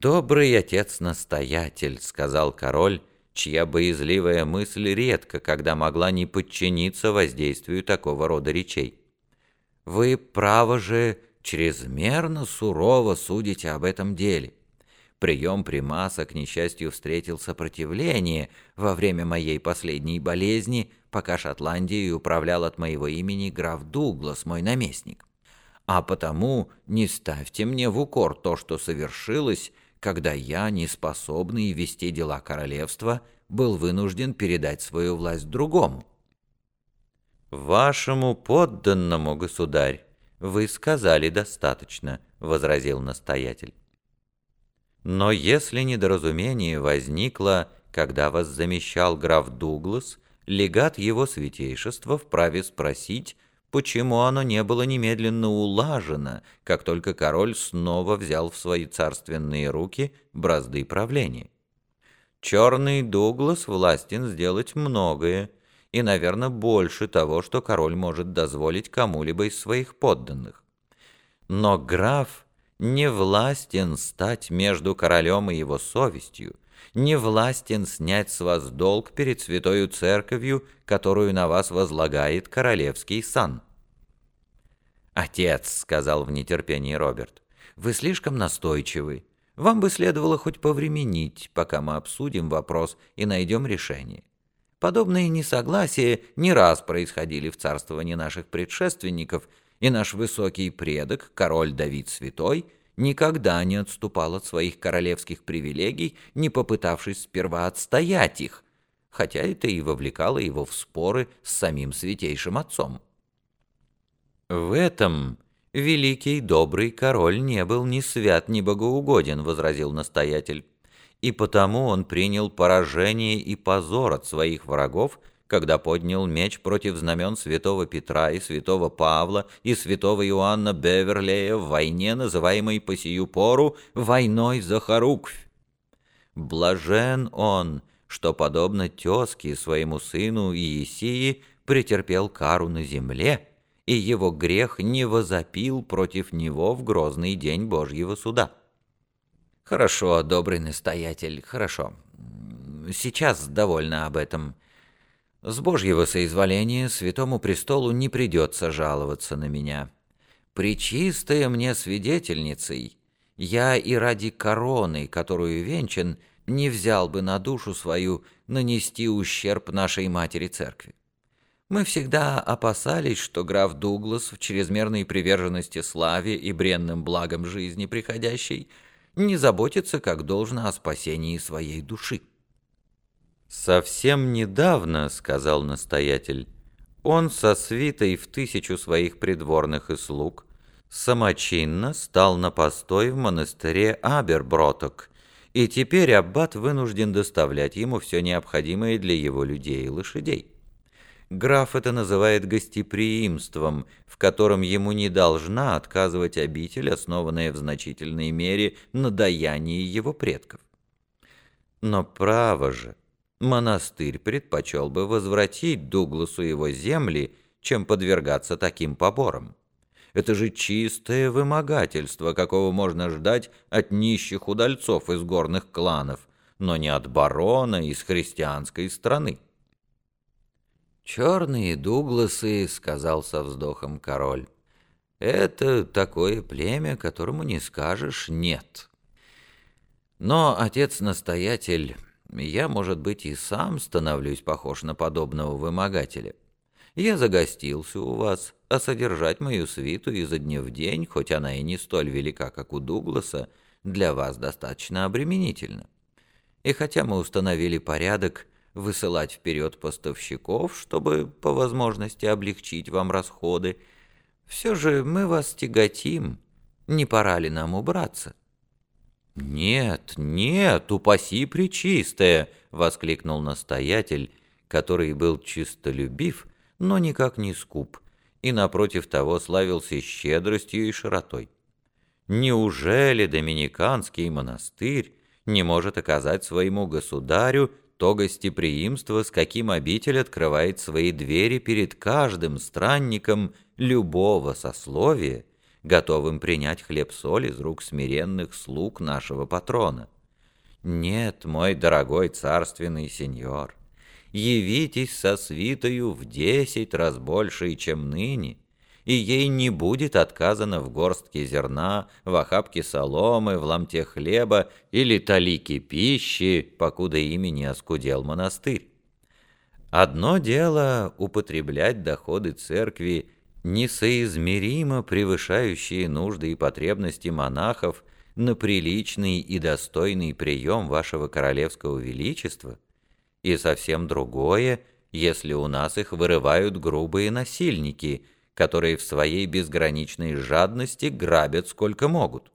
«Добрый отец-настоятель», — сказал король, чья боязливая мысль редко, когда могла не подчиниться воздействию такого рода речей. «Вы, право же, чрезмерно сурово судите об этом деле. Прием примаса, к несчастью, встретил сопротивление во время моей последней болезни, пока Шотландией управлял от моего имени граф Дуглас, мой наместник. А потому не ставьте мне в укор то, что совершилось, когда я, неспособный вести дела королевства, был вынужден передать свою власть другому. «Вашему подданному, государь, вы сказали достаточно», — возразил настоятель. «Но если недоразумение возникло, когда вас замещал граф Дуглас, легат его святейшества вправе спросить, почему оно не было немедленно улажено, как только король снова взял в свои царственные руки бразды правления. Черный Дуглас властен сделать многое, и, наверное, больше того, что король может дозволить кому-либо из своих подданных. Но граф не властен стать между королем и его совестью, не властен снять с вас долг перед святою церковью, которую на вас возлагает королевский сан. «Отец», — сказал в нетерпении Роберт, — «вы слишком настойчивы. Вам бы следовало хоть повременить, пока мы обсудим вопрос и найдем решение. Подобные несогласия не раз происходили в царствовании наших предшественников, и наш высокий предок, король Давид Святой, никогда не отступал от своих королевских привилегий, не попытавшись сперва отстоять их, хотя это и вовлекало его в споры с самим святейшим отцом. В этом великий добрый король не был ни свят, ни богоугоден, возразил настоятель и потому он принял поражение и позор от своих врагов, когда поднял меч против знамен святого Петра и святого Павла и святого Иоанна Беверлея в войне, называемой по сию пору «войной за Харуквь». Блажен он, что, подобно тезке своему сыну Иисии, претерпел кару на земле, и его грех не возопил против него в грозный день Божьего суда. «Хорошо, добрый настоятель, хорошо. Сейчас довольно об этом. С Божьего соизволения святому престолу не придется жаловаться на меня. Причистая мне свидетельницей, я и ради короны, которую венчан, не взял бы на душу свою нанести ущерб нашей матери церкви. Мы всегда опасались, что граф Дуглас в чрезмерной приверженности славе и бренным благам жизни приходящей – не заботится, как должно, о спасении своей души. «Совсем недавно, — сказал настоятель, — он со свитой в тысячу своих придворных и слуг самочинно стал на постой в монастыре Аберброток, и теперь аббат вынужден доставлять ему все необходимое для его людей и лошадей. Граф это называет гостеприимством, в котором ему не должна отказывать обитель, основанная в значительной мере на даянии его предков. Но право же, монастырь предпочел бы возвратить Дугласу его земли, чем подвергаться таким поборам. Это же чистое вымогательство, какого можно ждать от нищих удальцов из горных кланов, но не от барона из христианской страны. «Черные Дугласы», — сказал со вздохом король, — «это такое племя, которому не скажешь «нет». Но, отец-настоятель, я, может быть, и сам становлюсь похож на подобного вымогателя. Я загостился у вас, а содержать мою свиту изо дня в день, хоть она и не столь велика, как у Дугласа, для вас достаточно обременительно. И хотя мы установили порядок, высылать вперед поставщиков, чтобы по возможности облегчить вам расходы. Все же мы вас тяготим. Не пора ли нам убраться?» «Нет, нет, упаси причистая!» — воскликнул настоятель, который был чистолюбив, но никак не скуп, и напротив того славился щедростью и широтой. Неужели Доминиканский монастырь не может оказать своему государю то гостеприимство, с каким обитель открывает свои двери перед каждым странником любого сословия, готовым принять хлеб-соль из рук смиренных слуг нашего патрона. Нет, мой дорогой царственный сеньор, явитесь со свитою в десять раз больше, чем ныне, и ей не будет отказано в горстке зерна, в охапке соломы, в ломте хлеба или талике пищи, покуда ими не оскудел монастырь. Одно дело употреблять доходы церкви, несоизмеримо превышающие нужды и потребности монахов, на приличный и достойный прием вашего королевского величества, и совсем другое, если у нас их вырывают грубые насильники – которые в своей безграничной жадности грабят сколько могут.